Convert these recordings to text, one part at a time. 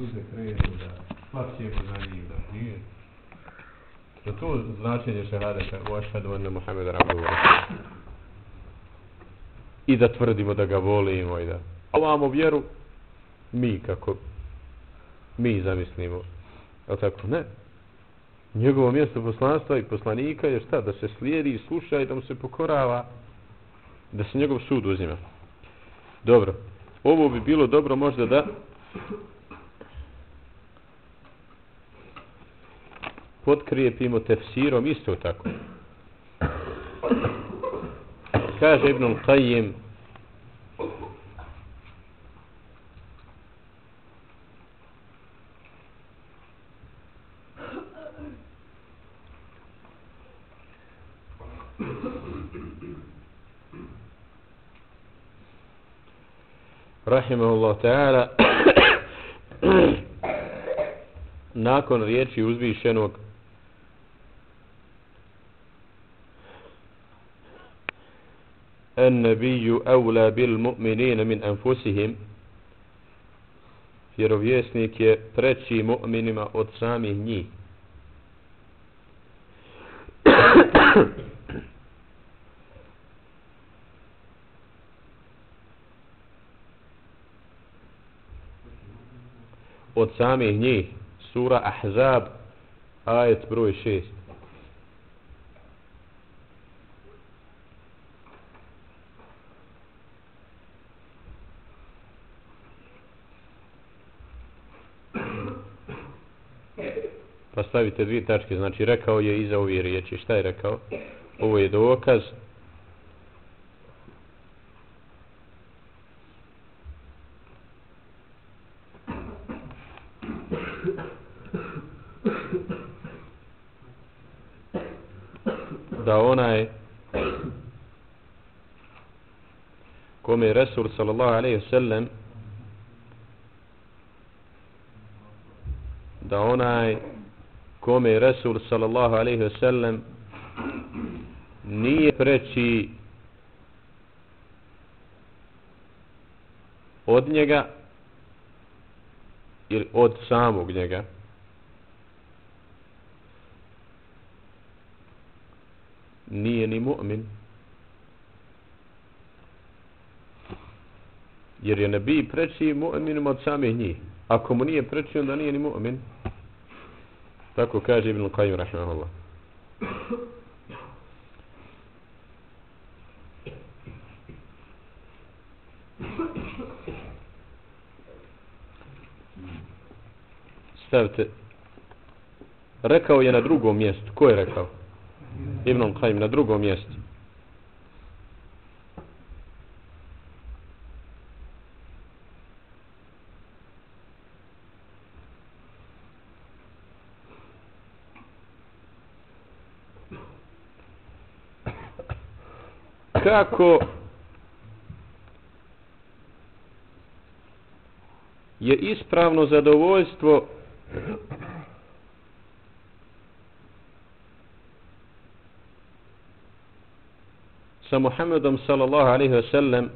suze krenu, da plaćemo za njim, da nije. Da to značenje šehadeta, u ašhadu anna Muhammed Rabbu I da tvrdimo da ga volimo i da ovamo vjeru mi kako mi zamislimo. Je tako? Ne. Njegovo mjesto poslanstva i poslanika je šta? Da se slijedi i sluša i da mu se pokorava. Da se njegov sud uzima. Dobro. Ovo bi bilo dobro možda da potkrijepimo tefsirom isto tako. Kaže Ibn Qayyim rahimahullah ta'ala nakon riječi uzvišenog النبي أولى بالمؤمنين من أنفسهم vjerovjesnik je preći mu'minima od samih njih od samih njih sura Ahzab ajet broj 6 pa stavite dvije tačke. Znači rekao je iza ove riječi. Šta je rekao? Ovo je dokaz. Da onaj kome je Resul sallallahu alaihi sallam da onaj kome je Resul sallallahu alaihi wasallam nije preći od njega ili od samog njega. Nije ni mu'min. Jer je nebi preći mu'minima od samih njih. Ako mu nije preći onda nije ni mu'min tako kaže Ibn Qayyim rahimahullah. Stavite. Rekao je na drugom mjestu. Ko je rekao? Ibn Qayyim na drugom mjestu. Kako je ispravno zadovoljstvo sa Muhammedom sallallahu alaihi wa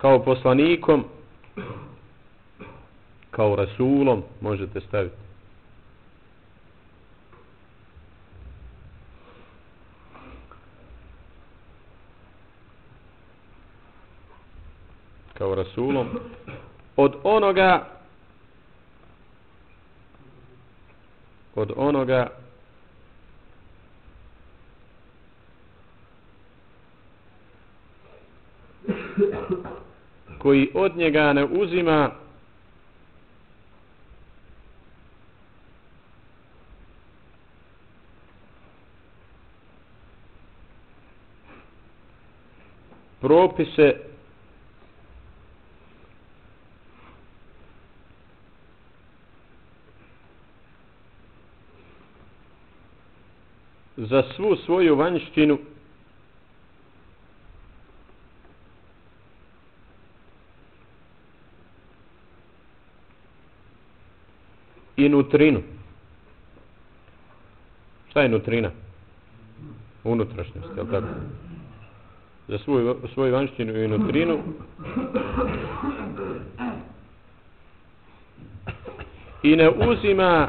kao poslanikom kao rasulom možete staviti. Kao rasulom od onoga od onoga koji od njega ne uzima propise za svu svoju vanjštinu i nutrinu. Šta je nutrina? Unutrašnjost, je tako? Za svoju, svoju vanštinu i nutrinu i ne uzima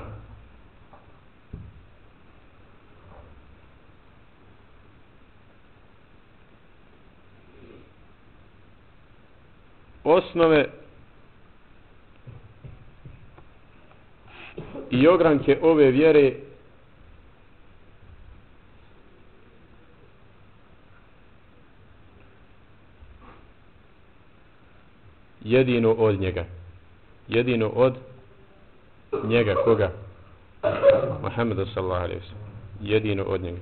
osnove i ogranke ove vjere jedino od njega. Jedino od njega. Koga? Muhammed sallallahu alejhi ve sellem jedino od njega.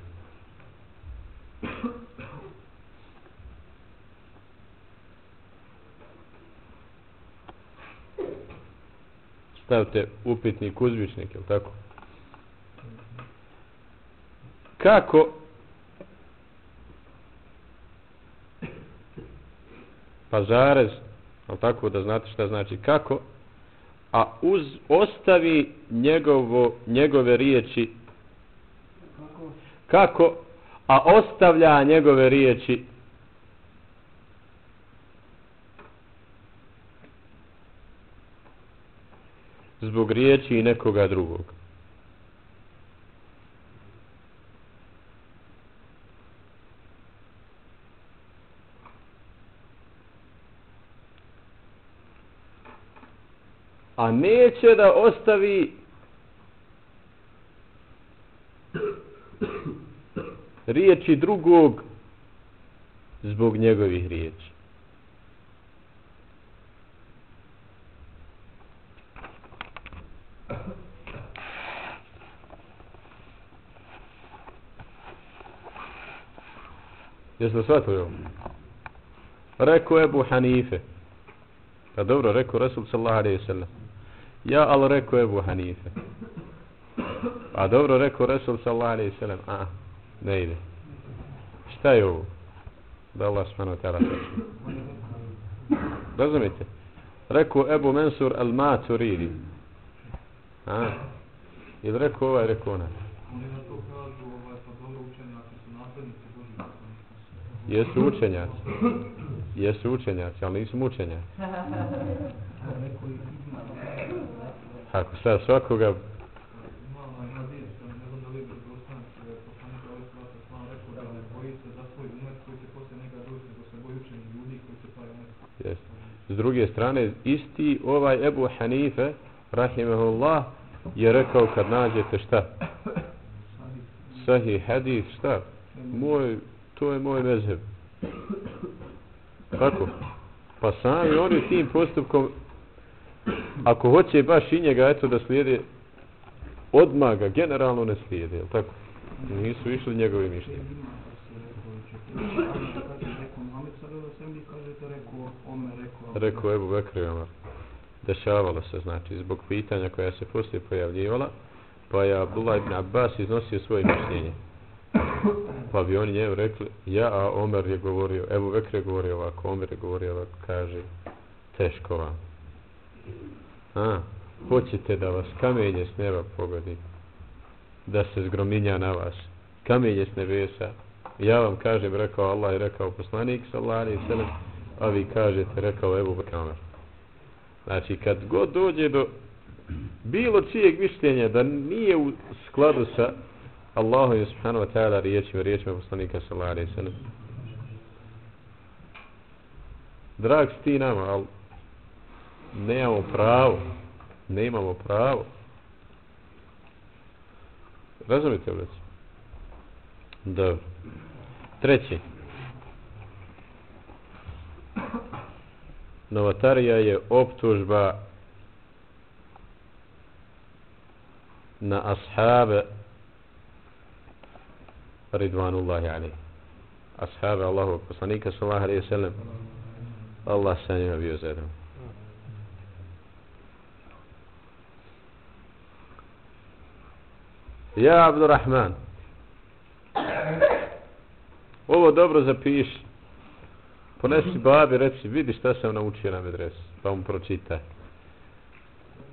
Stavite upitnik uzvičnik, je tako? Kako pa zarez, je tako da znate šta znači kako, a uz ostavi njegovo, njegove riječi kako? kako, a ostavlja njegove riječi zbog riječi i nekoga drugog. A neće da ostavi riječi drugog zbog njegovih riječi. Jeste shvatili ovo? Rekao Ebu Hanife. Pa dobro, rekao Resul sallallahu alaihi sallam. Ja, ali rekao Ebu Hanife. Pa dobro, rekao Resul sallallahu alaihi sallam. A, ne ide. Šta je ovo? Da Allah smanu tala. Razumite? Rekao Ebu Mensur al-Maturidi. A, ili rekao ovaj, rekao onaj. Oni na to kažu, ovaj, pa dobro učenjaki su nasljednici Jesu učenjaci. Jesu učenjaci, ali nisu mučenjaci. Ako sad svakoga... S druge strane, isti ovaj Ebu Hanife, rahimahullah, je rekao kad nađete šta? Sahih hadith, šta? Moj to je moj mezheb. Kako? Pa sami oni tim postupkom, ako hoće baš i njega, eto da slijede, odmah ga generalno ne slijede, jel tako? Nisu išli njegovi mišljenje. Rekao Ebu Bekri Omar. Dešavalo se, znači, zbog pitanja koja se poslije pojavljivala, pa je Abdullah ibn Abbas iznosio svoje mišljenje. Pa bi oni njemu rekli, ja, a Omer je govorio, evo Bekr je govorio ovako, Omer je govorio ovako, kaže, teško vam. A, hoćete da vas kamenje s neba pogodi, da se zgrominja na vas, kamenje s nebesa, ja vam kažem, rekao Allah i rekao poslanik, sallallahu alaihi sallam, a vi kažete, rekao Ebu Bekr Omer. Znači, kad god dođe do bilo čijeg mišljenja da nije u skladu sa Allahu je subhanahu wa ta'ala riječima, riječima poslanika sallallahu alaihi sallam. Drag si ti nama, ali nemamo pravo, nemamo pravo. Razumite li? Dobro. Treći. Novatarija je optužba na ashabe ridvanullahi alaih ashabi Allahu poslanika sallallahu alaihi sallam Allah sa njima bio zadovoljno Ja Abdurrahman. Ovo dobro zapiši. Ponesi babi, reci, vidi šta sam naučio na medresu Pa mu pročitaj.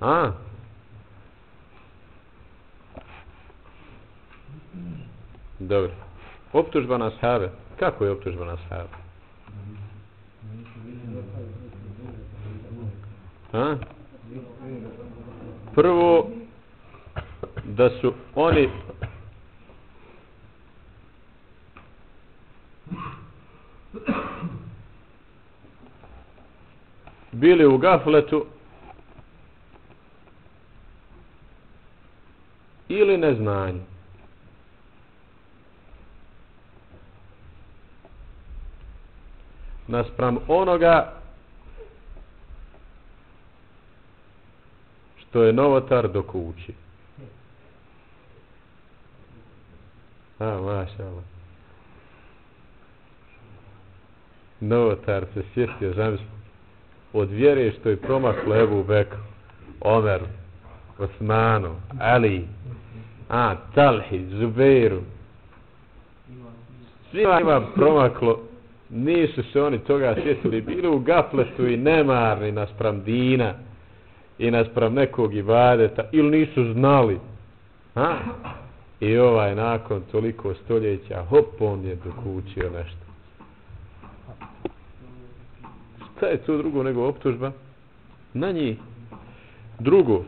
A? Dobro. Optužba na sahabe. Kako je optužba na sahabe? Ha? Prvo, da su oni bili u gafletu ili neznanju. Naspram onoga što je novotar dok uči. A, maša Allah. Novotar se sjetio, znam od vjere što je promaklo Ebu Bekru, Omer, Osmanu, Ali, a, Talhi, Zubeiru. Svima ima promaklo, nisu se oni toga sjetili, bili u gafletu i nemarni naspram dina i naspram nekog ibadeta, ili nisu znali. Ha? I ovaj nakon toliko stoljeća, hop, on je dokučio nešto. Šta je to drugo nego optužba? Na njih. Drugo.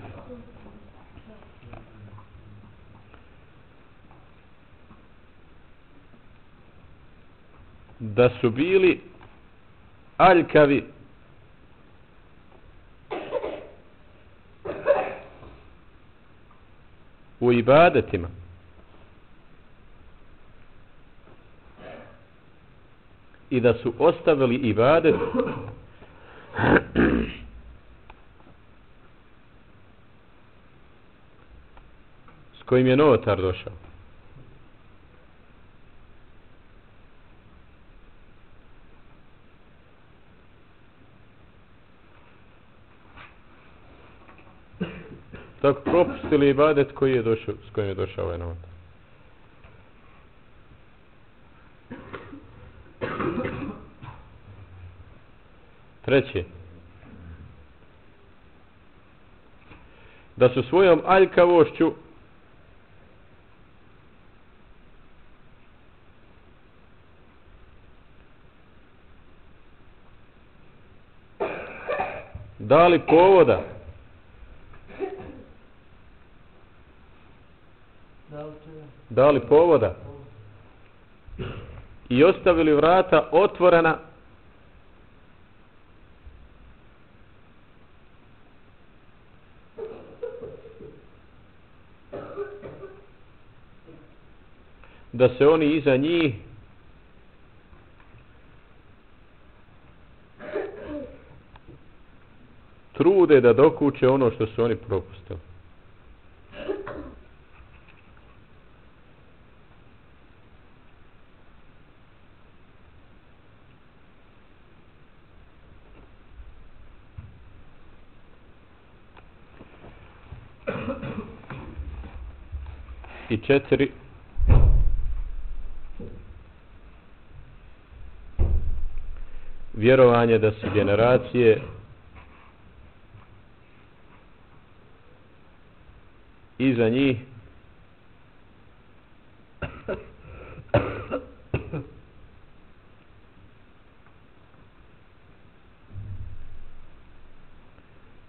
Da su bili aljkavi u ibadetima. I da su ostavili ibadet s kojim je novotar došao. Tako propustili ibadet koji je došao, s kojim je došao ovaj novotar. Treće. Da su svojom aljkavošću dali povoda dali povoda i ostavili vrata otvorena da se oni iza njih trude da dokuće ono što su oni propustili. I četiri. Vjerovanje da su generacije iza njih.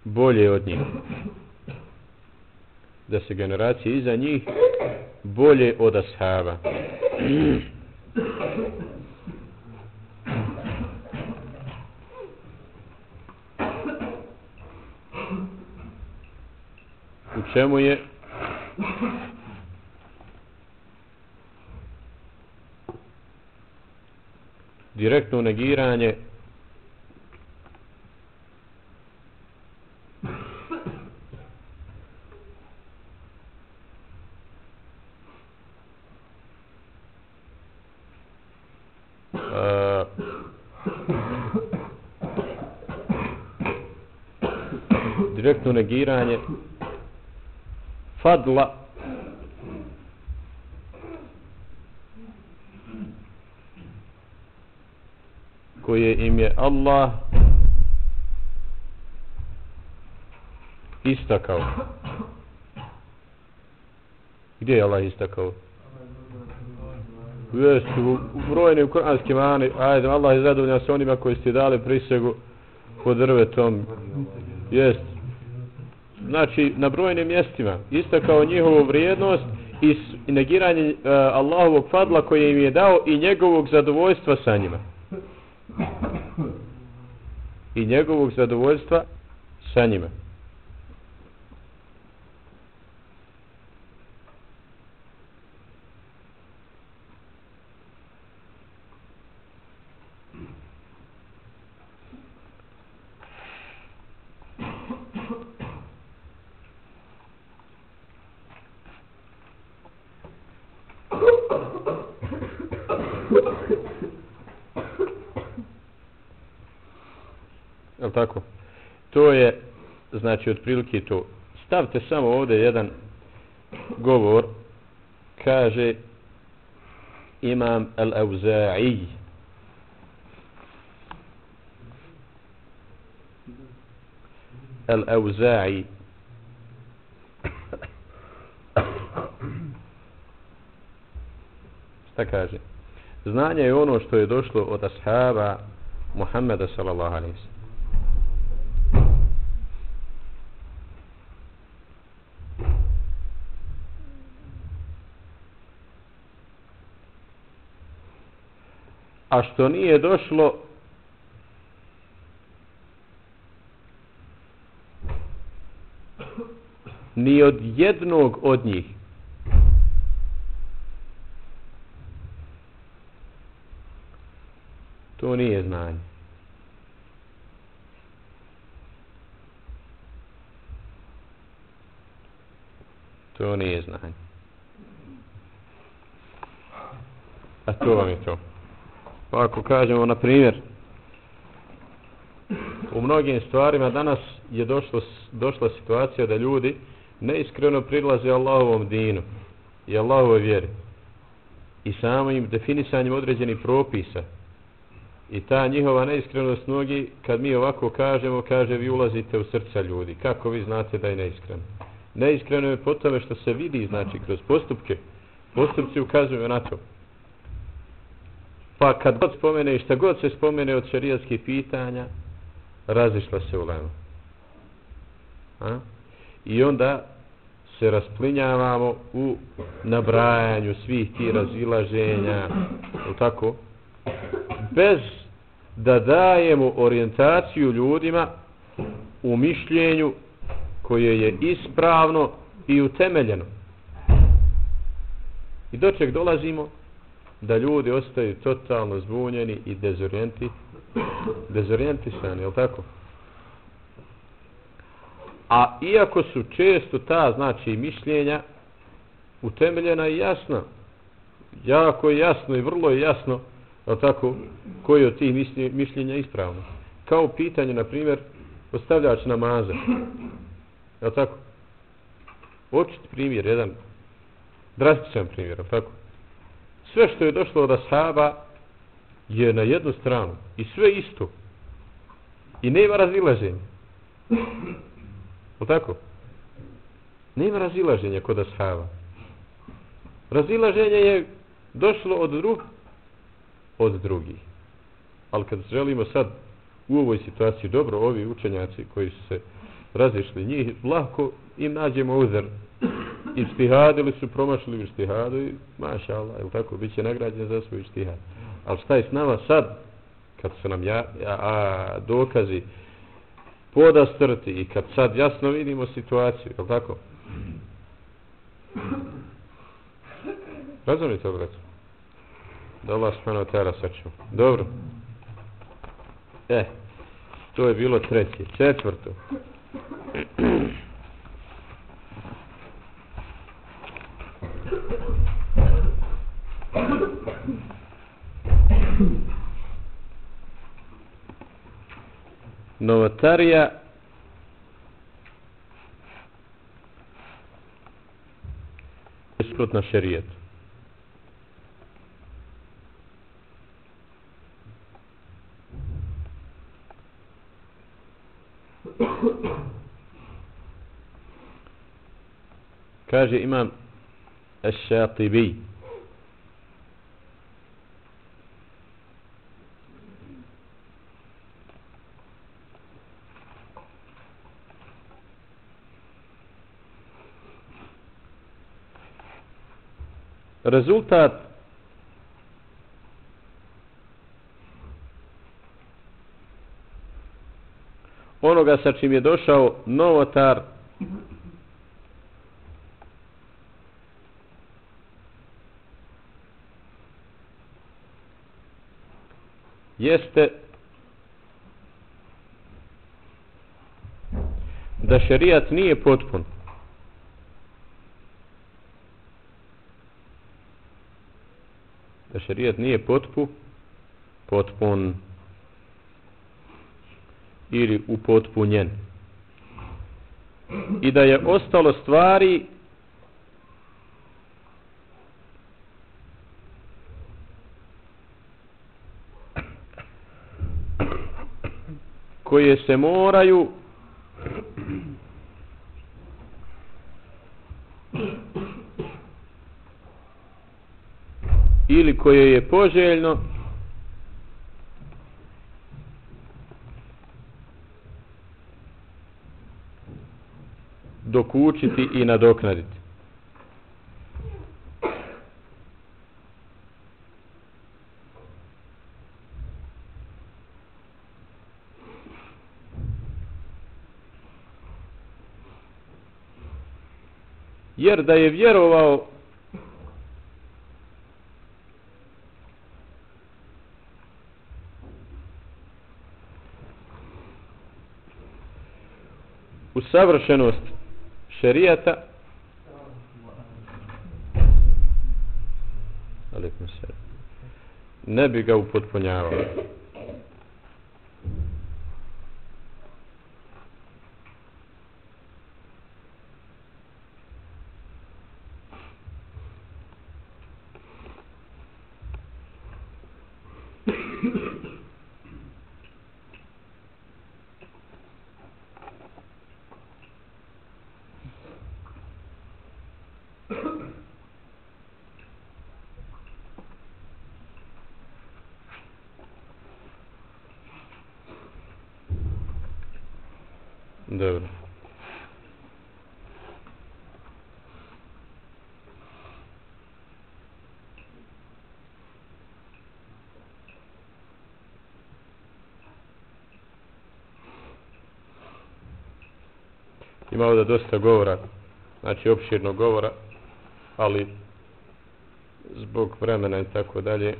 Bolje od njih da se generacije iza njih bolje od ashaba. U čemu je direktno negiranje direktno negiranje fadla koje im je Allah istakao. Gdje je Allah istakao? Jest, u, brojnim kuranskim ajde, Allah je zadovoljan sa onima koji ste dali prisegu pod drvetom. Jest, Znači, na brojnim mjestima. Isto kao njihovu vrijednost i, negiranje e, Allahovog fadla koje im je dao i njegovog zadovoljstva sa njima. I njegovog zadovoljstva sa njima. Jel tako? To je, znači, otprilike to. Stavite samo ovdje jedan govor. Kaže imam al-Auza'i. Al-Auza'i. Šta kaže? Znanje je ono što je došlo od ashaba Muhammeda sallallahu alaihi sallam. A što nije došlo ni od jednog od njih. To nije znanje. To nije znanje. A to vam je to. Pa ako kažemo, na primjer, u mnogim stvarima danas je došlo, došla situacija da ljudi neiskreno prilaze Allahovom dinu i Allahovoj vjeri i samim definisanjem određenih propisa. I ta njihova neiskrenost mnogi kad mi ovako kažemo kaže vi ulazite u srca ljudi. Kako vi znate da je neiskreno? Neiskreno je po tome što se vidi znači kroz postupke. Postupci ukazuju na to. Pa kad god spomene i šta god se spomene od šarijatskih pitanja, razišla se u lemu. A? I onda se rasplinjavamo u nabrajanju svih ti razilaženja, u tako, bez da dajemo orijentaciju ljudima u mišljenju koje je ispravno i utemeljeno. I do čeg dolazimo? Da ljudi ostaju totalno zbunjeni i dezorijenti dezorijentisani, je tako? A iako su često ta, znači, mišljenja utemeljena i jasna, jako je jasno i vrlo je jasno, je tako, koji od tih mišljenja ispravno. Kao pitanje, na primjer, ostavljač namaza. Je tako? Očit primjer, jedan drastičan primjer, je tako? Sve što je došlo od ashaba je na jednu stranu. I sve isto. I nema razilaženja. O tako? Nema razilaženja kod ashaba. Razilaženje je došlo od drug od drugih. Ali kad želimo sad u ovoj situaciji dobro ovi učenjaci koji su se razišli njih lako im nađemo uzor Ištihadili su, promašili u ištihadu i maša Allah, ili tako, bit će nagrađen za svoj ištihad. Ali šta je s nama sad, kad su nam ja, ja, a, dokazi podastrti i kad sad jasno vidimo situaciju, ili tako? Razumite ovo. Da Allah spano tera sačuva. Dobro. E, to je bilo treće. Četvrto. Novotarija je suprotna šerijetu. kaže imam Ešatibi rezultat onoga sa čim je došao novotar jeste da šerijat nije potpun. Da šerijat nije potpun, potpun ili upotpunjen. I da je ostalo stvari koje se moraju ili koje je poželjno dokučiti i nadoknaditi. Jer da je vjerovao u savršenost šerijata ne bi ga upotpunjavao. Dobro. Ima ovdje dosta govora, znači opširnog govora, ali zbog vremena i tako dalje,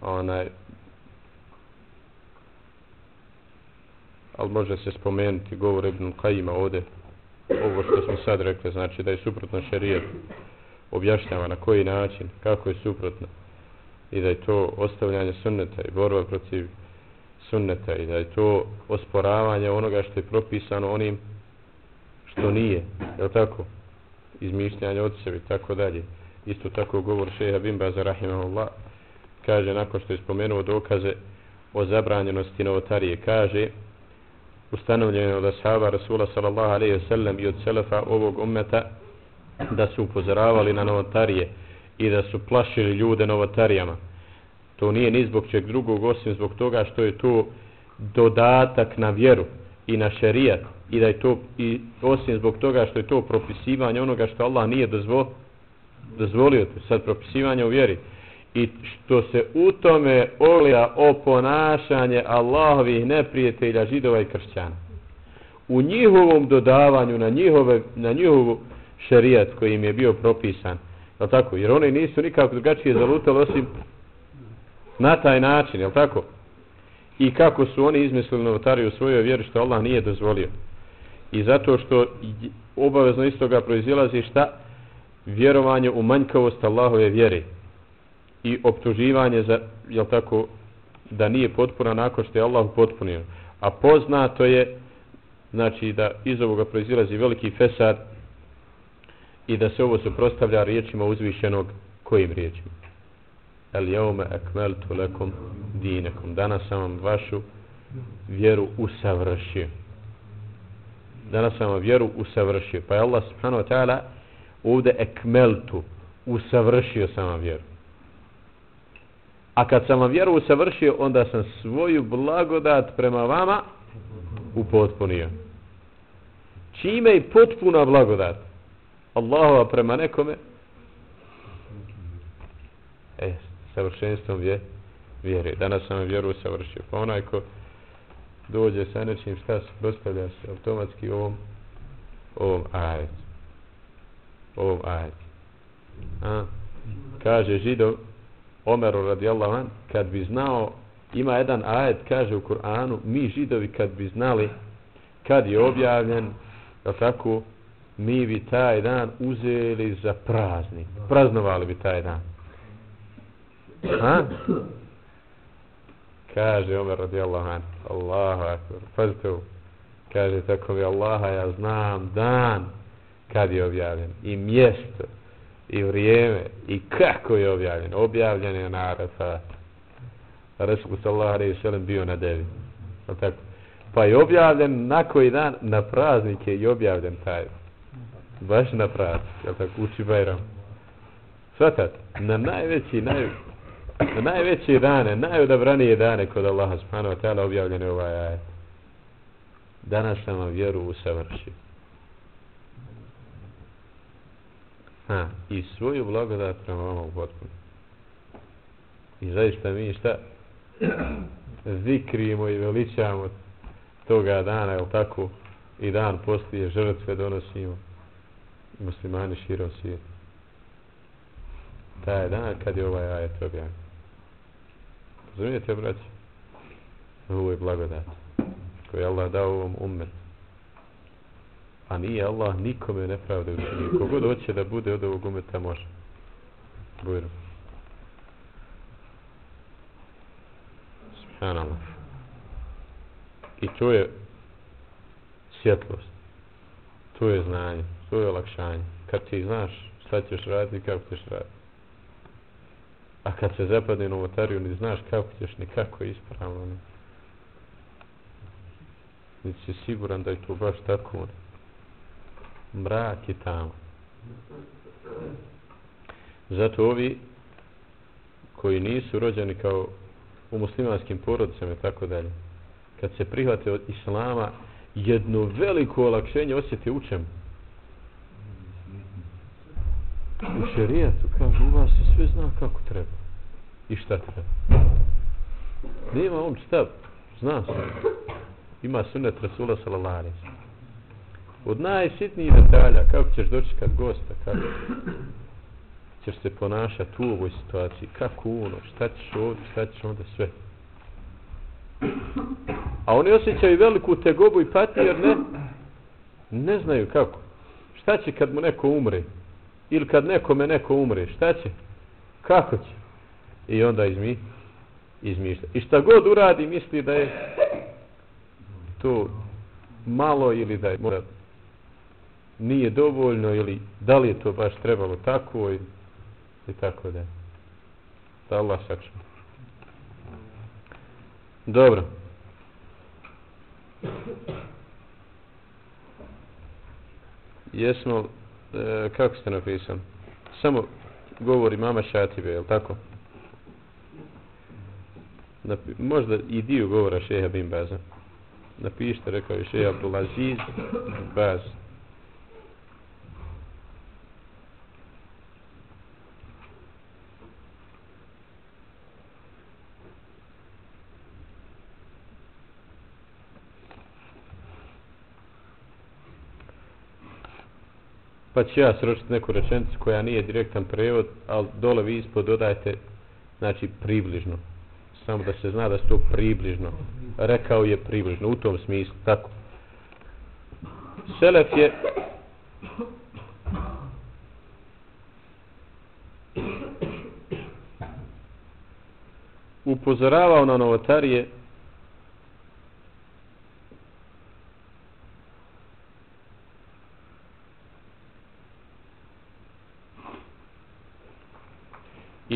onaj, ali može se spomenuti govor Ibn Kajima ovdje ovo što smo sad rekli znači da je suprotno šarijet objašnjava na koji način kako je suprotno i da je to ostavljanje sunneta i borba protiv sunneta i da je to osporavanje onoga što je propisano onim što nije je li tako izmišljanje od sebe, tako dalje isto tako govor šeha Bimba za Rahimahullah kaže nakon što je spomenuo dokaze o zabranjenosti novotarije kaže ustanovljeno da sahaba Rasula sallallahu alaihi ve sellem i od selefa ovog ummeta da su upozoravali na novotarije i da su plašili ljude novotarijama. To nije ni zbog čeg drugog osim zbog toga što je to dodatak na vjeru i na šerijat i da je to i osim zbog toga što je to propisivanje onoga što Allah nije dozvo, dozvolio to sad propisivanje u vjeri i što se u tome olija o ponašanje Allahovih neprijatelja židova i kršćana. U njihovom dodavanju na, njihove, na njihovu šerijat koji im je bio propisan. Je tako? Jer oni nisu nikako drugačije zalutali osim na taj način. Je tako? I kako su oni izmislili novotariju u svojoj vjeri što Allah nije dozvolio. I zato što obavezno iz toga proizilazi šta? Vjerovanje u manjkavost Allahove vjere. i optuživanje za, jel tako, da nije potpuna nakon što je Allah potpunio. A poznato je, znači da iz ovoga proizilazi veliki fesad i da se ovo suprostavlja riječima uzvišenog kojim riječima? El jaume ekmeltu lekom dinekom. Danas sam vam vašu vjeru usavršio. Danas sam vam vjeru usavršio. Pa je Allah subhanahu wa ta'ala ovde ekmeltu usavršio sam vam vjeru. A kad sam vam vjeru usavršio, onda sam svoju blagodat prema vama upotpunio. Čime je potpuna blagodat? Allahova prema nekome E, savršenstvom vje, vjere. Danas sam vjeru savršio. Pa onaj ko dođe sa nečim šta se se automatski ovom ovom ajet. Ovom ajet. A? Kaže židov Omeru radijallahu an, kad bi znao, ima jedan ajet, kaže u Kur'anu, mi židovi kad bi znali kad je objavljen, da tako, mi bi taj dan uzeli za praznik. Praznovali bi taj dan. Ha? Kaže Omer radijallahu an, Allahu akbar, pazite ovo. Kaže tako mi Allaha, ja znam dan kad je objavljen i mjesto i vrijeme i kako je objavljen. Objavljen je na Arafat. Resul alejhi ve sellem bio na devi. Tako. Pa je objavljen na koji dan na praznike i objavljen taj. Baš na praznik. Jel tako? Uči Bajram. Svatat, na najveći, naj, na najveće dane, najodabranije dane kod Allaha subhanahu wa ta'ala objavljen je ovaj ajet. Danas sam vjeru usavrši. Ha, i svoju blagodat prema vama u potpuno. I zaista mi šta zikrimo i veličamo toga dana, je tako, i dan poslije žrtve donosimo muslimani širom svijetu. Taj dan kad je ovaj ajet objavljen. Razumijete, braći? Ovo je blagodat koju je Allah dao ovom ummetu. A nije Allah nikome nepravde učinio. Kogod hoće da bude od ovog umeta može. Bujro. Subhanallah. I to je svjetlost. To je znanje. To je olakšanje. Kad ti znaš šta ćeš raditi kako ćeš raditi. A kad se zapadne novotariju, ni znaš kako ćeš, ni kako je ispravno. Ne? ni si siguran da je to baš tako. Ne mrak i tamo. Zato ovi koji nisu rođeni kao u muslimanskim porodicama i tako dalje, kad se prihvate od islama, jedno veliko olakšenje osjeti u čemu? U šerijatu, kaže, u vas se sve zna kako treba. I šta treba. Nema on stav, zna se. Ima sunet Rasula sallallahu od najsitnijih detalja, kako ćeš doći kad gosta, kako ćeš se ponašati u ovoj situaciji, kako ono, šta ćeš ovdje, šta ćeš onda sve. A oni osjećaju veliku tegobu i patnju jer ne, ne znaju kako. Šta će kad mu neko umre? Ili kad nekome neko umre, šta će? Kako će? I onda izmi, izmišlja. I šta god uradi, misli da je to malo ili da je mora nije dovoljno ili da li je to baš trebalo tako i, i tako da da Allah sačuva dobro jesmo e, kako ste napisali? Samo govori mama Šatibe je li tako? Napi, možda i dio govora šeha Bin Baza. Napišite rekao je šeha Abdulaziz Baz. Pa ću ja sročiti neku rečenicu koja nije direktan prevod, ali dole vi ispod dodajte, znači približno. Samo da se zna da se to približno. Rekao je približno, u tom smislu, tako. Selef je upozoravao na novotarije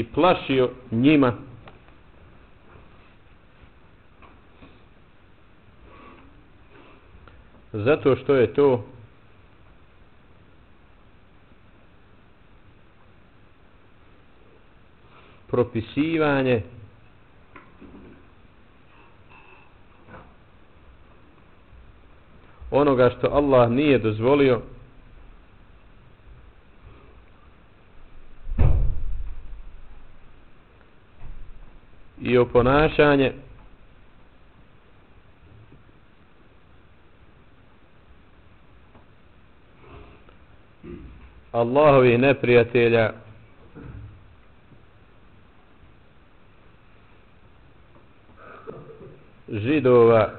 i plašio njima. Zato što je to propisivanje onoga što Allah nije dozvolio i oponašanje. Allahovi neprijatelja. Židova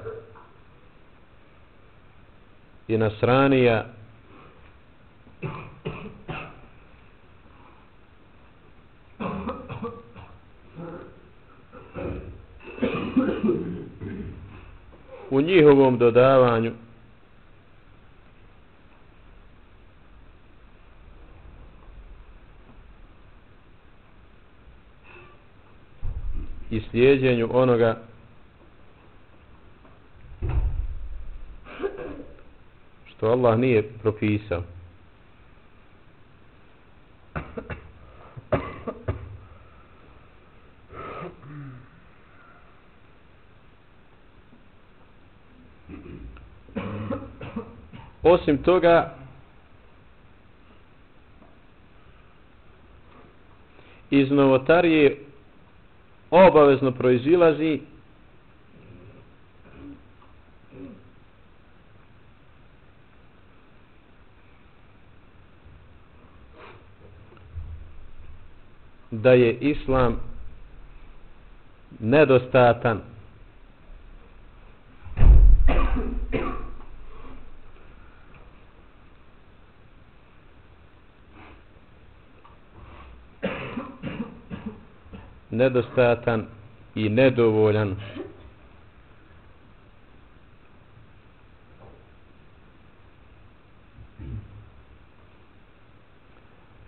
i nasranija. U njihovom dodavanju i slijedjenju onoga što Allah nije propisao. Osim toga, iz novotarije obavezno proizilazi da je islam nedostatan. Nedostatan i nedovoljan.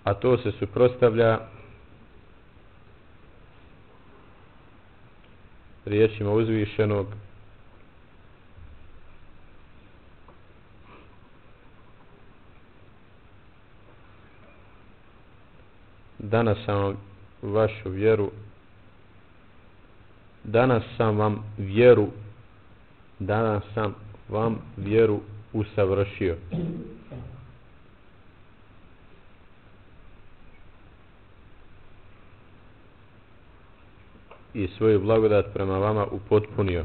A to se suprostavlja riječima uzvišenog danas sam vašu vjeru danas sam vam vjeru danas sam vam vjeru usavršio i svoju blagodat prema vama upotpunio.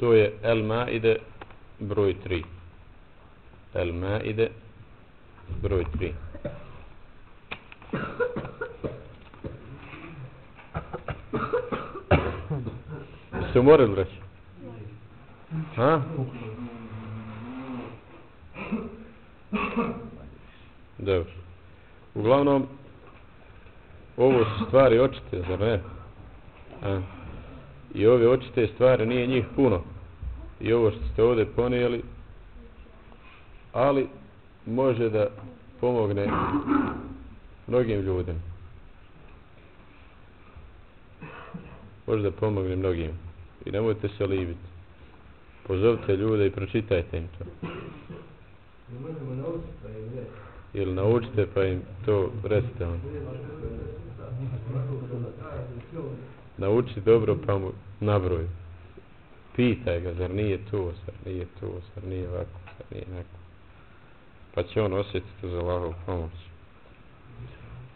To je El Maide broj 3. El Maide broj 3. se umorili reći? Ha? Dobro. Uglavnom, ovo su stvari očite, zar ne? A? I ove očite stvari nije njih puno. I ovo što ste ovdje ponijeli, ali može da pomogne mnogim ljudima. Može da pomogne mnogim i nemojte se libiti. Pozovite ljude i pročitajte im to. Ili naučite pa im to recite on. Nauči dobro pa mu nabroj. Pitaj ga, zar nije to, zar nije to, zar nije ovako, zar nije neko. Pa će on osjetiti za Allahov pomoć.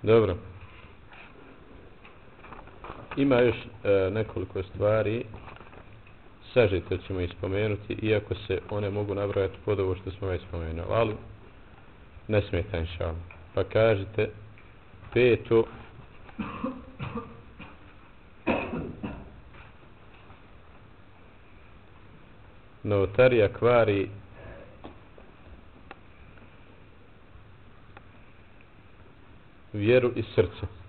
Dobro. Ima još e, nekoliko stvari sažete ćemo ispomenuti, iako se one mogu nabrojati pod ovo što smo već spomenuli, ali ne smeta inšal. Pa kažete, peto, novotarija kvari vjeru i srce.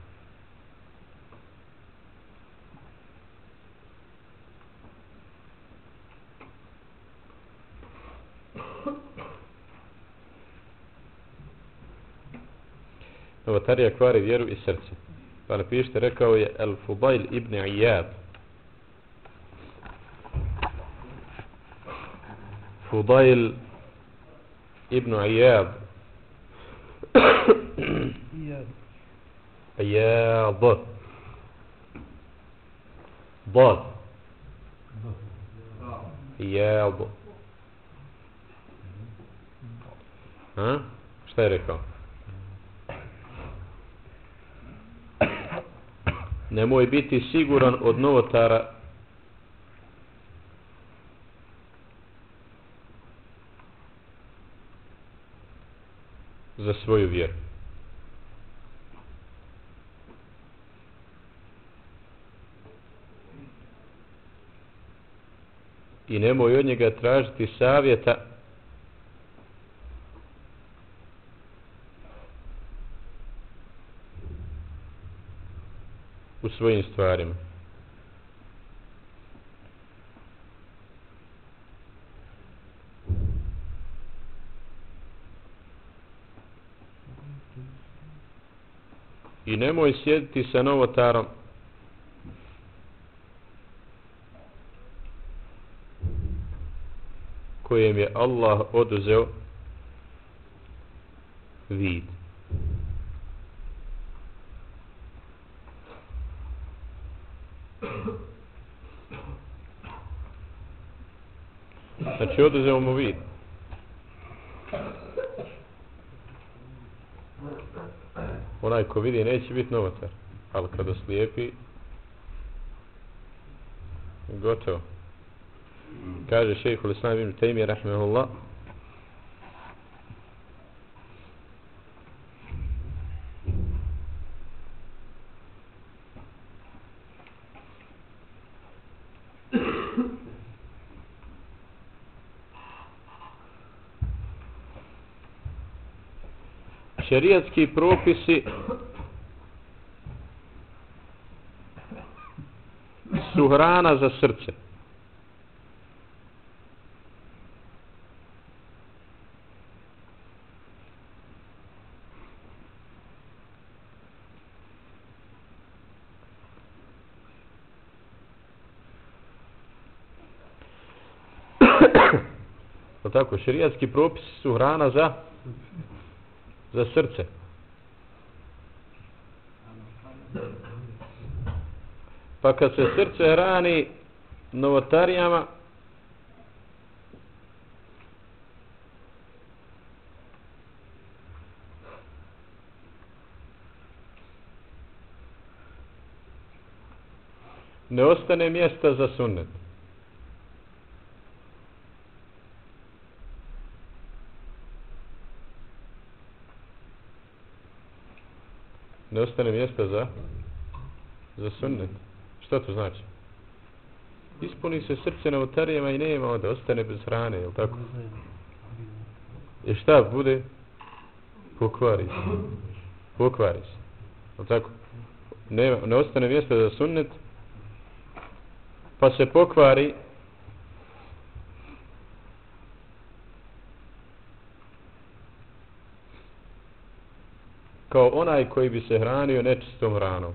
novotarija kvari vjeru i srce. Pa napišite, rekao je El Fubail ibn Iyad. Fudail ibn Iyad. Iyad. Bod. Iyad Ha? Šta je rekao? Nemoj biti siguran od novotara za svoju vjeru. I nemoj od njega tražiti savjeta u svojim stvarima. I nemoj sjediti sa novotarom kojem je Allah oduzeo vid. Znači oduzeo mu vid. Onaj ko vidi neće biti novotar. Ali kada slijepi gotovo. Kaže šejh Islam ibn Taymi rahimehullah šerijatski propisi su hrana za srce. Tako, šerijatski propisi su hrana za za srce. Pa kad se srce hrani novotarijama, ne ostane mjesta za sunnet. Ne ostane mjesta za za sunnet. Šta to znači? Ispuni se srce na otarijama i nema da ostane bez hrane, je tako? I šta bude? Pokvari se. Pokvari se. Je tako? Ne, ne ostane mjesta za sunnet, pa se pokvari kao onaj koji bi se hranio nečistom hranom.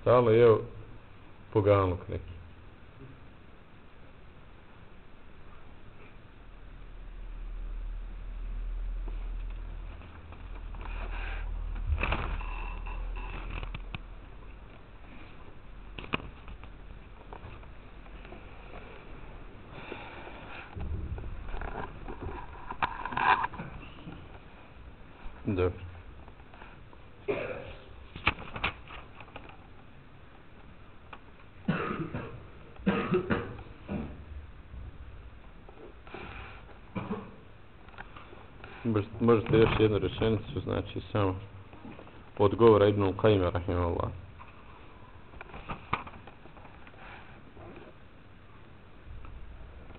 Stalo je pogalnog neki. još jednu rečenicu, znači samo odgovora Ibn Qajma, rahimahullah.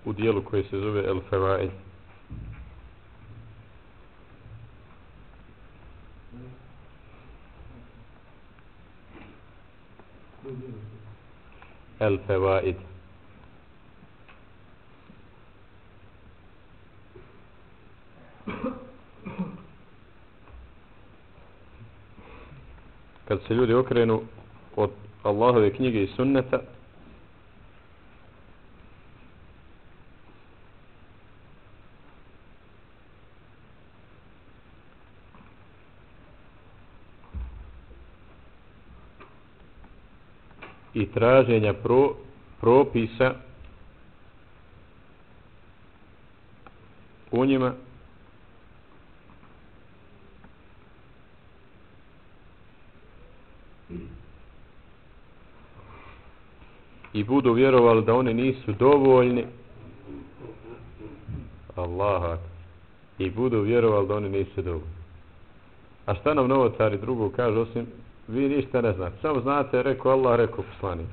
U dijelu koji se zove El Fevaj. El Fevaj. Kad se ljudi okrenu od Allahove knjige i sunneta i traženja pro, propisa u njima i budu vjerovali da oni nisu dovoljni. Allaha. I budu vjerovali da oni nisu dovoljni. A šta nam novotari drugo kaže osim vi ništa ne znate. Samo znate rekao Allah rekao poslanik.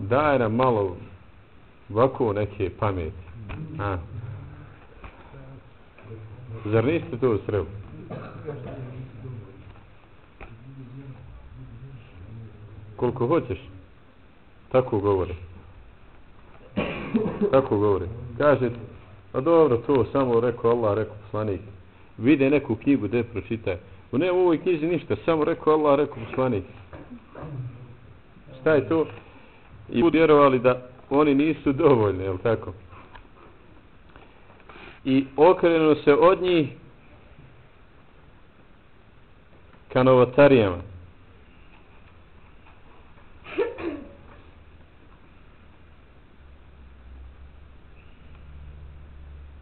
Daj nam malo ovako neke pameti. A? Zar niste to u koliko hoćeš. Tako govori. Tako govori. Kaže a dobro to samo rekao Allah rekao poslanik. Vide neku knjigu gdje pročitaj u ne u ovoj knjizi ništa samo rekao Allah rekao poslanik. Šta je to? I budu vjerovali da oni nisu dovoljni je tako? I okrenu se od njih ka novotarijama.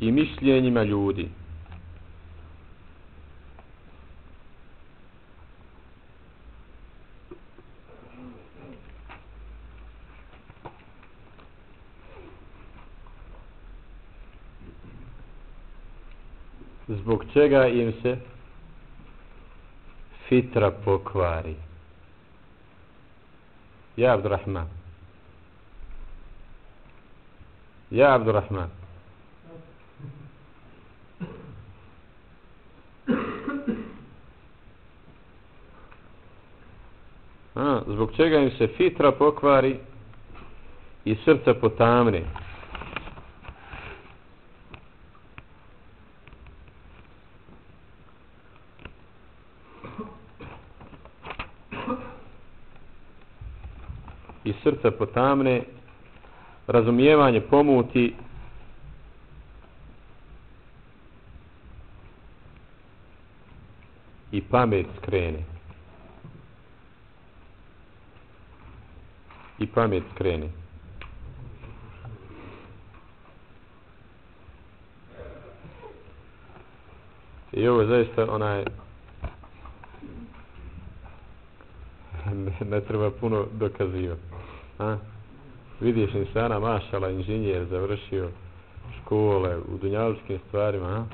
I mišljenjima ljudi. Zbog čega im se fitra pokvari? Ja, Abdurrahman. Ja, Abdurrahman. A, zbog čega im se fitra pokvari i srce potamne. I srce potamne, razumijevanje pomuti i pamet skrene. I pamet krene. I ovo je zaista onaj ne, ne treba puno dokazivati. A? Vidiš insana mašala, inženjer, završio škole u dunjavskim stvarima, a?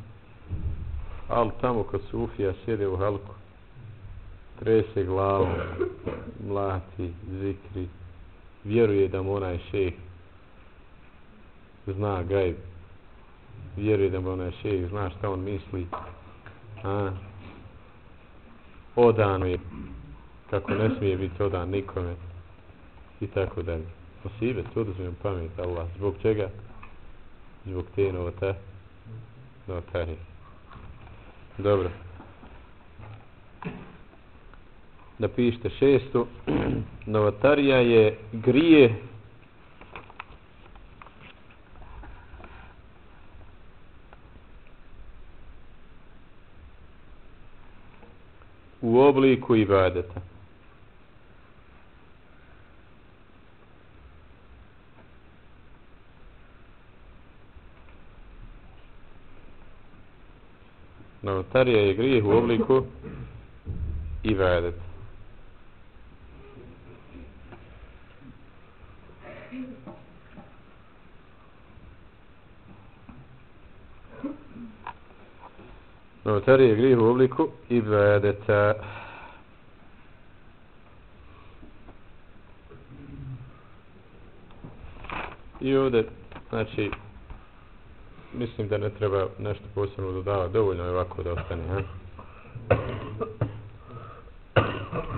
ali tamo kod Sufija sjede u halku, trese glavom, mlati, zikri, vjeruje da mu onaj šejh zna gajb. Vjeruje da mu onaj šejh zna šta on misli a? Odano je kako ne smije biti odan nikome i tako dalje. Osibe to da pamet Allah. Zbog čega? Zbog te novota novotarije. dobro. Napišite šestu Novatarija je grije u obliku ibadeta. Novotarija je grijeh u obliku ibadeta. Novotarije grijeh u obliku i. I ovdje, znači, mislim da ne treba nešto posebno dodavati, dovoljno je ovako da ostane, ha?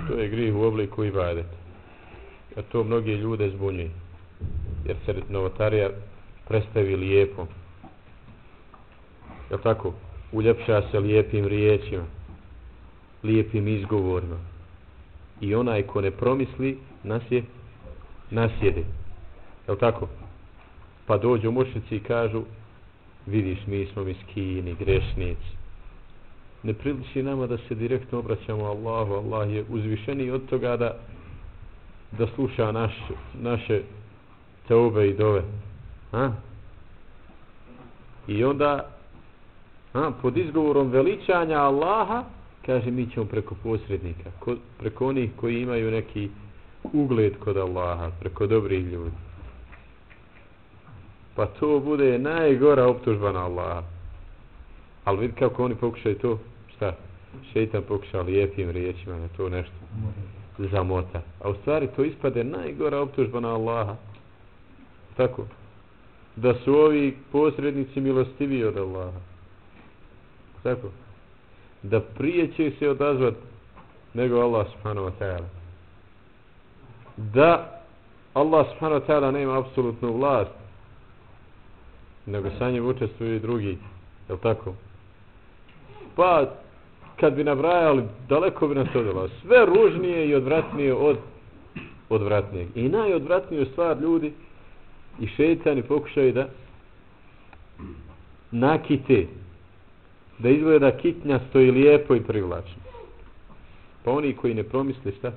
To je grih u obliku i. A to mnogi ljude zbunjuje. Jer se novotarija predstavi lijepo. Je tako? Uljepša se lijepim riječima, lijepim izgovorima. I onaj ko ne promisli, nas je nasjede. Je tako? Pa dođu mušnici i kažu, vidiš, mi smo miskini, grešnici. ne priliči nama da se direktno obraćamo Allahu, Allah je uzvišeniji od toga da da sluša naš, naše teube i dove. Ha? I onda ha, pod izgovorom veličanja Allaha kaže mi ćemo preko posrednika, ko, preko onih koji imaju neki ugled kod Allaha, preko dobrih ljudi. Pa to bude najgora optužba na Allaha. Ali vidi kako oni pokušaju to, šta? Šeitan pokuša lijepim riječima na to nešto zamota. A u stvari to ispade najgora optužba na Allaha. Tako. Da su ovi posrednici milostivi od Allaha. Tako. Da prije će se odazvat nego Allah subhanahu wa ta'ala. Da Allah subhanahu wa ta'ala nema apsolutnu vlast nego sa njim učestvuju i drugi. Je tako? Pa kad bi nabrajali, daleko bi nas odjela. Sve ružnije i odvratnije od odvratnijeg. I najodvratniju stvar ljudi i šeitani pokušaju da nakite da izgleda kitnja stoji lijepo i privlačno. Pa oni koji ne promisli šta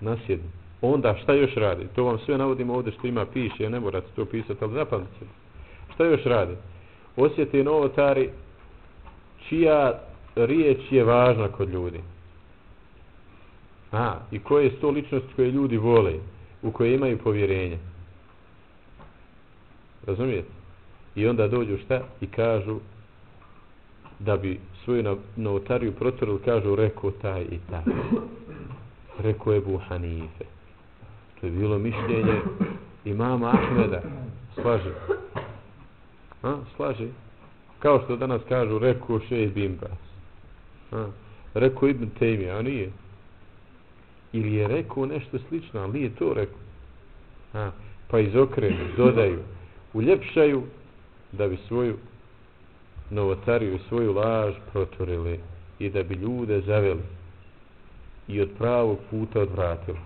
nasjednu. Onda šta još radi? To vam sve navodimo ovdje što ima piše, ja ne morate to pisati, ali zapamtite. Šta još radi? Osjeti novotari čija riječ je važna kod ljudi. A, i koje je to ličnost koje ljudi vole, u koje imaju povjerenje. Razumijete? I onda dođu šta? I kažu da bi svoju novotariju protvorili, kažu rekao taj i taj. Rekao je Buhanife. To je bilo mišljenje imama Ahmeda. Slaže. A, slaže. Kao što danas kažu, rekao še Bimbas. A, Rekao Ibn Taymi, a nije. Ili je rekao nešto slično, ali nije to rekao. A, Pa izokrenu, dodaju, uljepšaju da bi svoju novotariju svoju laž proturili i da bi ljude zaveli i od pravog puta odvratili.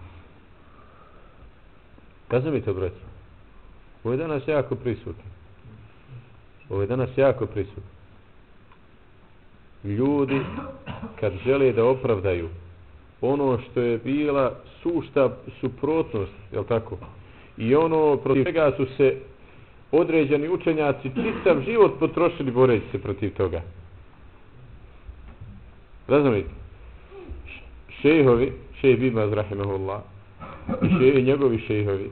Kada mi to braći? Ovo je danas jako prisutno. Ovo je danas jako prisutno ljudi kad žele da opravdaju ono što je bila sušta suprotnost, je tako? I ono protiv čega su se određeni učenjaci čitav život potrošili boreći se protiv toga. Razumite? Šehovi, šejh Bibaz, rahimahullah, i, še, njegovi šehovi,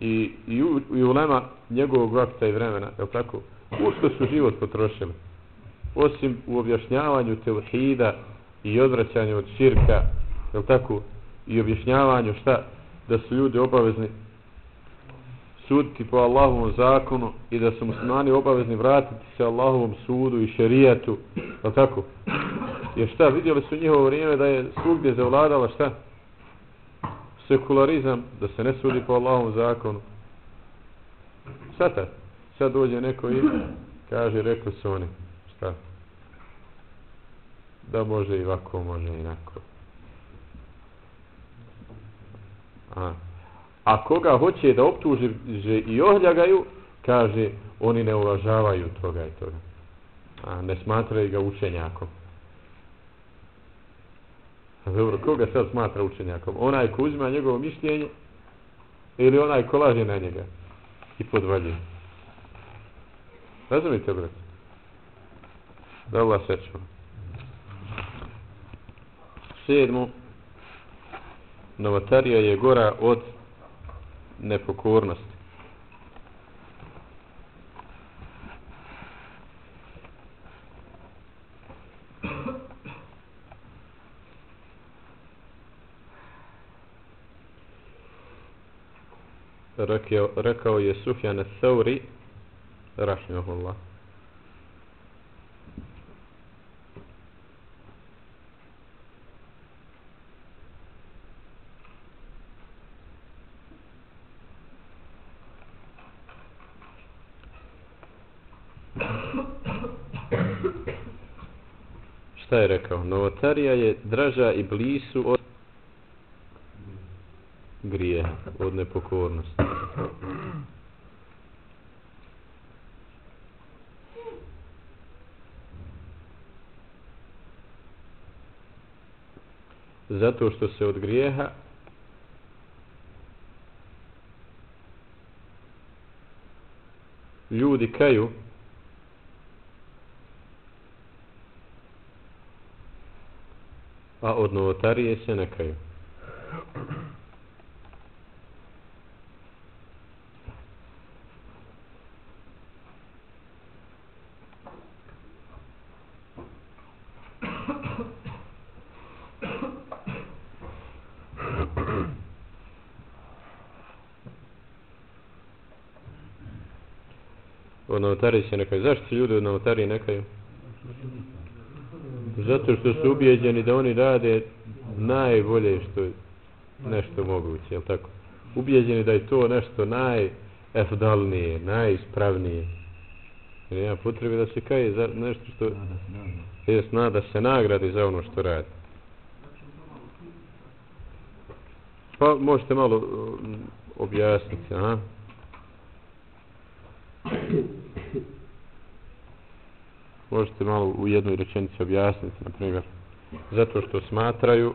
i, i, u, i ulema njegovog vakta i vremena, je tako? U što su život potrošili? osim u objašnjavanju tevhida i odvraćanju od širka, je tako, i objašnjavanju šta, da su ljudi obavezni suditi po Allahovom zakonu i da su muslimani obavezni vratiti se Allahovom sudu i šerijatu, pa tako? Jer šta, vidjeli su njihovo vrijeme da je svugdje zavladala šta? Sekularizam, da se ne sudi po Allahovom zakonu. Sada, sad dođe neko i kaže, rekli su oni, šta? da može i ovako, može i inako. A, a koga hoće da optuži i ohljagaju, kaže, oni ne uvažavaju toga i toga. A ne smatraju ga učenjakom. A dobro, koga sad smatra učenjakom? Onaj ko uzima njegovo mišljenje ili onaj ko laže na njega i podvalje. Razumite, brat? Da Allah sečemo Sedmo, novotarija je gora od nepokornosti. Rekao, rekao je Sufjan Thauri rahimahullah. šta je rekao? Novotarija je draža i blisu od grije, od nepokornosti. Zato što se od grijeha ljudi kaju a od novotarije se ne kaju. od novotarije se ne kaju. Zašto se ljudi od novotarije ne kaju? Zato što su ubijeđeni da oni rade najbolje što je nešto moguće, jel tako? Ubijeđeni da je to nešto najefdalnije, najispravnije. Jer nema potrebe da se kaje za nešto što je zna da se nagradi za ono što radi. Pa možete malo um, objasniti, aha. Možete malo u jednoj rečenici objasniti, na primjer, zato što smatraju,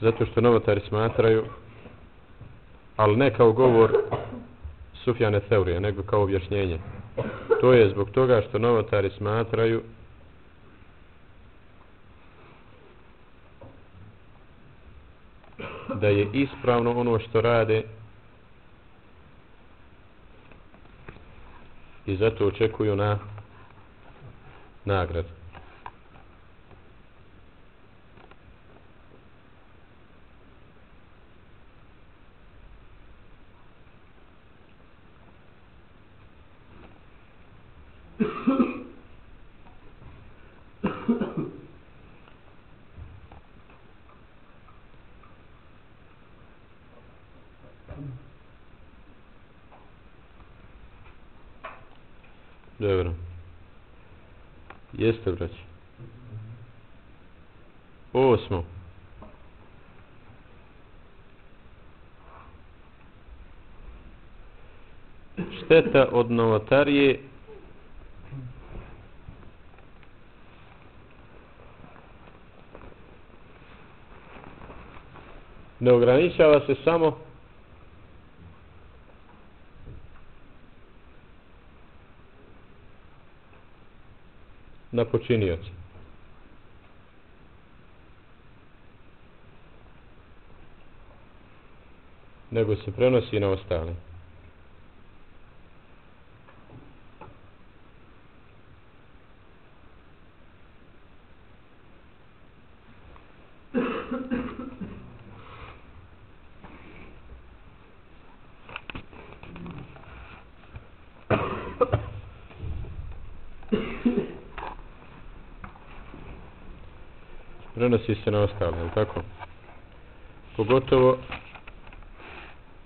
zato što novotari smatraju, ali ne kao govor Sufjane teorije, nego kao objašnjenje. To je zbog toga što novotari smatraju da je ispravno ono što rade i zato očekuju na ناگرێت Šteta od novotarije ne ograničava se samo na počinioca. Nego se prenosi na ostale. Odnosi se na ostale, je tako? Pogotovo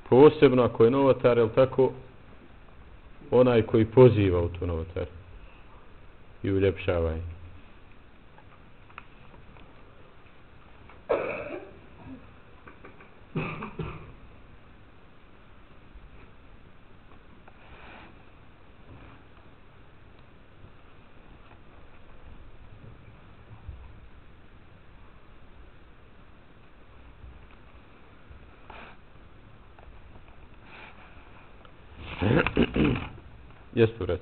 posebno ako je novotar, je tako? Onaj koji poziva u tu novotar i uljepšavanje. Jeste u vrać.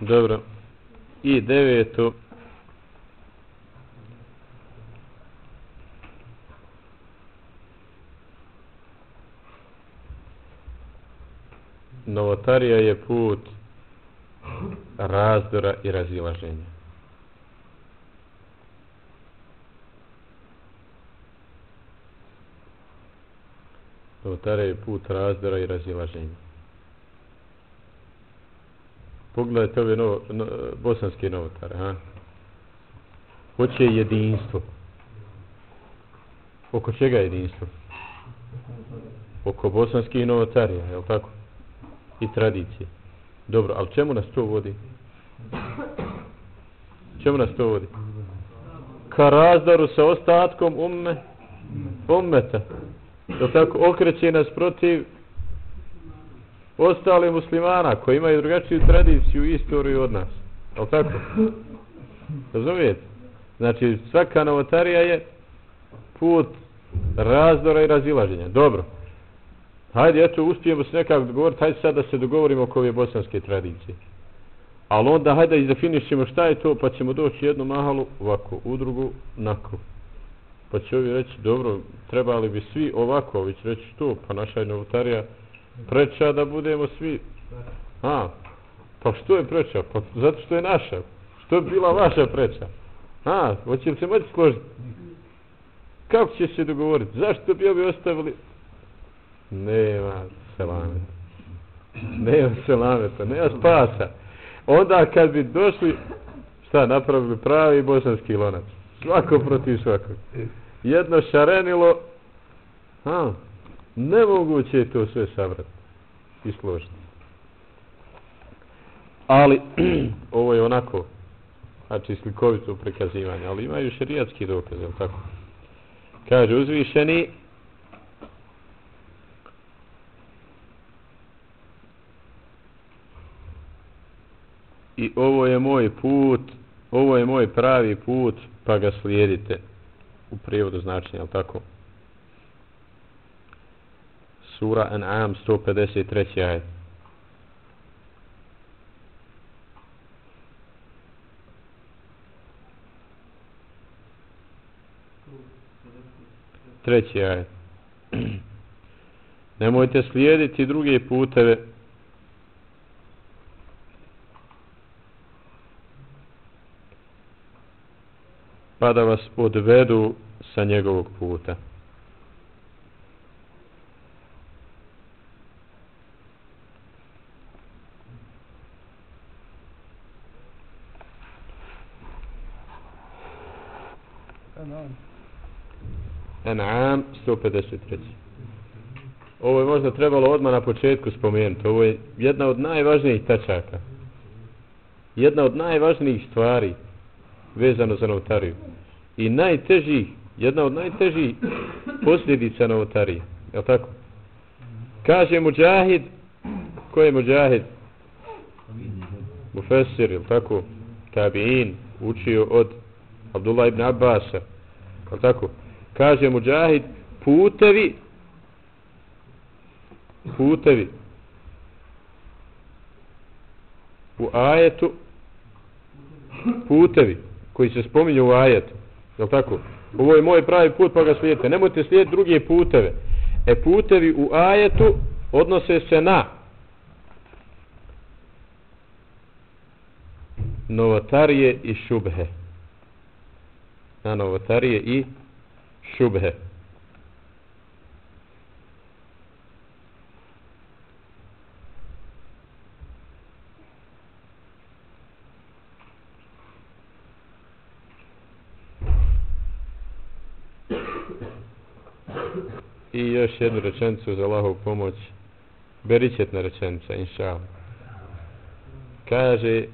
Dobro. I deveto. Novotarija je put razdora i razilaženja. Novotara je put razdora i razilaženja. Pogledajte ove novo, no, bosanske novotare, ha? Hoće jedinstvo. Oko čega je jedinstvo? Oko bosanskih novotarija, je li tako? I tradicije. Dobro, ali čemu nas to vodi? Čemu nas to vodi? Ka razdoru sa ostatkom umme, ummeta. Je tako? Okreće nas protiv ostale muslimana koji imaju drugačiju tradiciju i istoriju od nas. Je tako? Razumijete? Znači, svaka novotarija je put razdora i razilaženja. Dobro. Hajde, eto, uspijemo se nekako dogovoriti, hajde sad da se dogovorimo oko ove bosanske tradicije. Ali onda, hajde, izdefinišemo šta je to, pa ćemo doći jednu mahalu ovako, u drugu, nako. Pa će ovi reći, dobro, trebali bi svi ovako, ovi će reći što, pa naša je novotarija preča da budemo svi. A, pa što je preča? Pa zato što je naša. Što je bila vaša preča? A, hoće li se moći složiti? Kako će se dogovoriti? Zašto bi ovi ostavili? Nema selameta. Nema selameta, nema spasa. Onda kad bi došli, šta, napravili pravi bosanski lonac. Svako protiv svakog. Jedno šarenilo, ha, nemoguće je to sve savrati i složiti. Ali, ovo je onako, znači slikovito prikazivanje, ali imaju šerijatski dokaz, je tako? Kaže uzvišeni, i ovo je moj put, ovo je moj pravi put, pa ga slijedite u prijevodu značenja, ali tako? Sura An'am 153. ajet. Treći ajet. Nemojte slijediti druge puteve pa da vas odvedu sa njegovog puta. En'am 153. Ovo je možda trebalo odmah na početku spomenuti. Ovo je jedna od najvažnijih tačaka. Jedna od najvažnijih stvari vezano za novotariju. I najteži, jedna od najtežih posljedica novotarije. Je li tako? Kaže muđahid, ko je muđahid? Mufesir, je li tako? Tabi'in, učio od Abdullah ibn Abbasa. Je li tako? Kaže muđahid, putevi, putevi, u ajetu, putevi, koji se spominju u ajetu. Jel tako? Ovo je moj pravi put pa ga slijedite. Nemojte slijediti druge puteve. E putevi u ajetu odnose se na novotarije i šubhe. Na novotarije i šubhe. I još jednu rečenicu za Allahovu pomoć. Beričetna rečenica, inša Kaže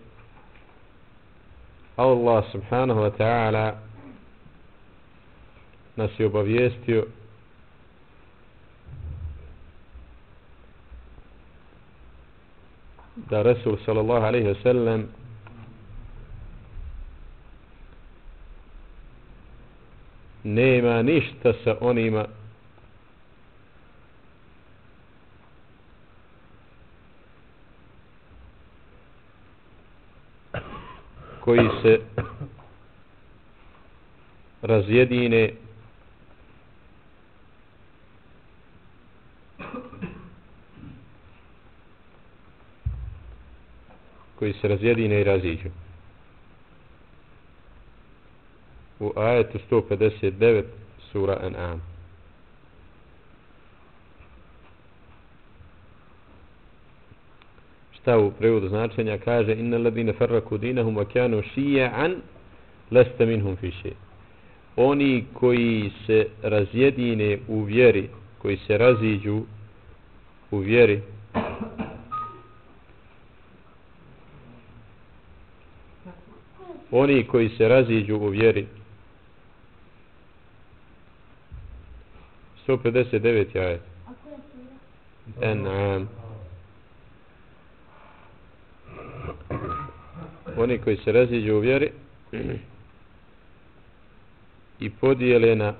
Allah subhanahu wa ta'ala nas je obavijestio da Resul sallallahu alaihi wa sallam nema ništa sa onima koji se razjedine koji se razjedine i raziđu. U ajetu 159 sura An'am. Šta u prevodu značenja kaže inna ladine farraku dinahum wa kanu shi'an lasta minhum fi shay oni koji se razjedine u vjeri koji se raziđu u vjeri oni koji se raziđu u vjeri 159 ajet. En'am oni koji se raziđu u vjeri i podijele na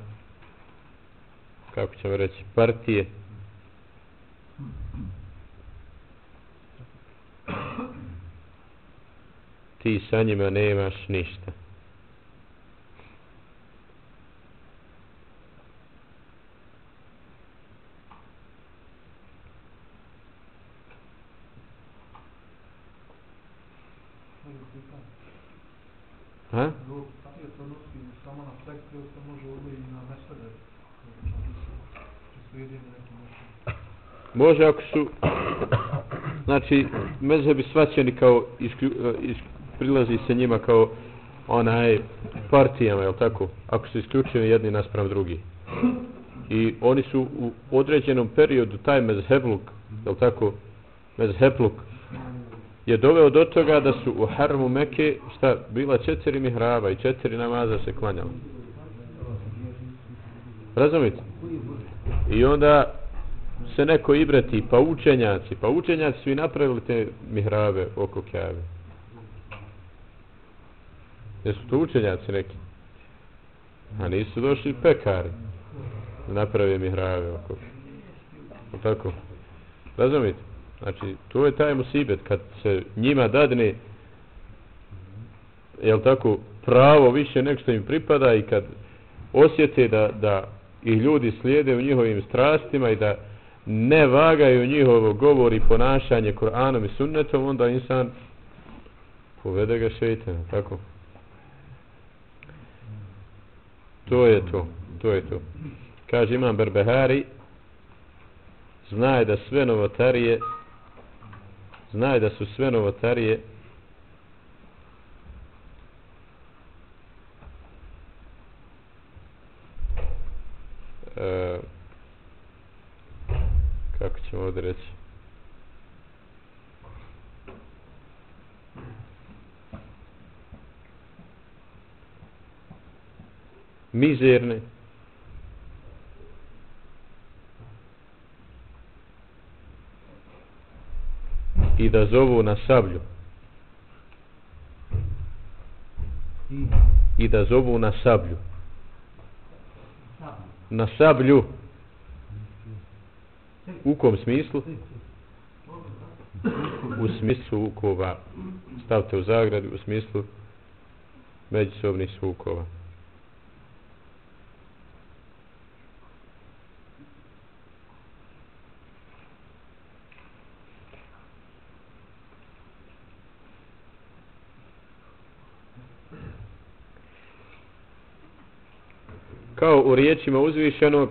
kako ćemo reći partije. Ti sa njima nemaš ništa Ha? Je to nosi samo na sekte, ili to može na? Može ako su znači mezhebi svaćeni kao isklju, is, prilazi se njima kao onaj partijama, je tako? Ako su isključeni jedni naspram drugi. I oni su u određenom periodu taj mezhebluk, je tako? Mezhebluk je doveo do toga da su u Harmu Meke šta, bila četiri mihraba i četiri namaza se klanjala. Razumite? I onda se neko ibrati, pa učenjaci, pa učenjaci su i napravili te mihrabe oko kjave. Jesu to učenjaci neki? A nisu došli pekari da naprave mihrabe oko. O tako? Razumite? Znači, to je taj musibet, kad se njima dadne, jel tako, pravo više nek što im pripada i kad osjete da, da i ljudi slijede u njihovim strastima i da ne vagaju njihovo govor i ponašanje Koranom i sunnetom, onda insan povede ga šeitan, tako? To je to, to je to. Kaže imam Berbehari, znaje da sve novotarije znaj da su sve novotarije e, kako ćemo ovdje reći? Mizerne. I da zovu na sablju. I da zovu na sablju. Na sablju. U kom smislu? U smislu ukova. Stavte u zagradu u smislu međusobnih sukova. Kao u riječima uzvišenog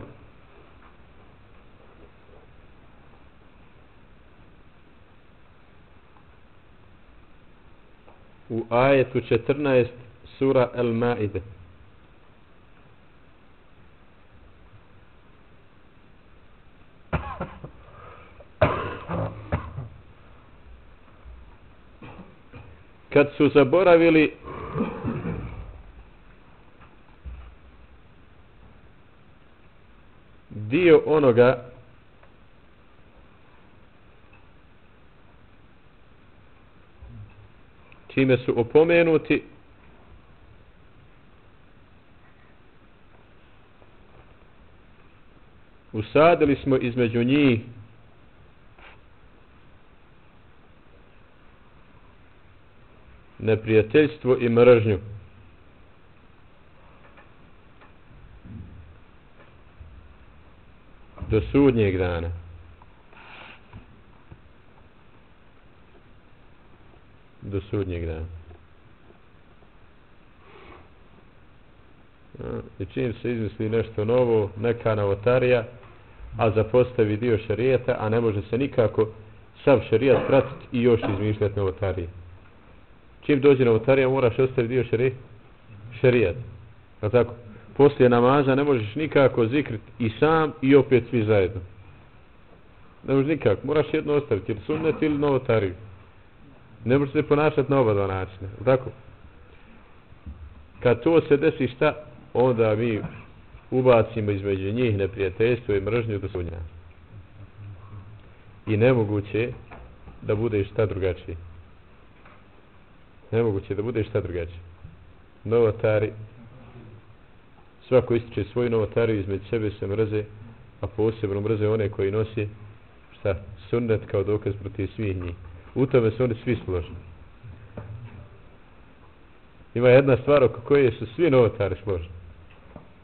u ajetu 14 sura El Maide kad su zaboravili dio onoga čime su opomenuti usadili smo između njih neprijateljstvo i mržnju. Do sudnjeg dana. Do sudnjeg dana. I čim se izmisli nešto novo, neka novotarija, a zapostavi dio šarijeta, a ne može se nikako sav šarijat pratiti i još izmišljati novotarije. Čim dođe novotarija, moraš ostaviti dio šarijeta. Šarijat. Tako? Poslije namaza ne možeš nikako zikrit i sam i opet svi zajedno. Ne možeš nikako, moraš jedno ostaviti, ili sunnet ili novotariju. Ne možeš se ponašati na oba dva načina, tako? Kad to se desi šta, onda mi ubacimo između njih neprijateljstvo i mržnju do sunja. I nemoguće da bude šta drugačije. Nemoguće da bude šta drugačije. Novotari, svako ističe svoju novotariju između sebe se mrze, a posebno mrze one koji nosi šta, sunnet kao dokaz protiv svih njih. U tome su oni svi složni. Ima jedna stvar oko koje su svi novotari složni.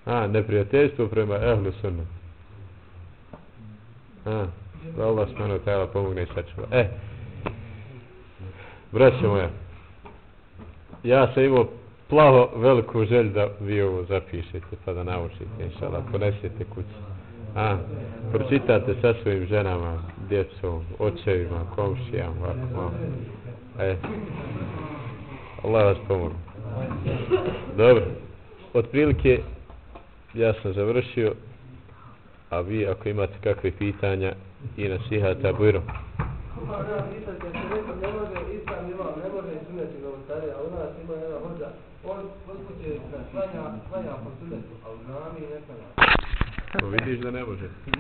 A, neprijateljstvo prema ehlu sunnet. A, da Allah smanu tajla pomogne i sačuva. E, braćo moja, ja sam imao plavo veliku želju da vi ovo zapišete pa da naučite, inšala, ponesete kući. A, pročitate sa svojim ženama, djecom, očevima, komšijama, ovako malo. E, Allah vas pomogu. Dobro, otprilike ja sam završio, a vi ako imate kakve pitanja i nasihata, bujro. indígena, né, Rogério?